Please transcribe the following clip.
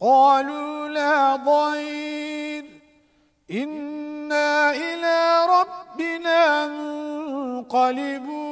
قالوا لا ضير إنا إلى ربنا منقلبون.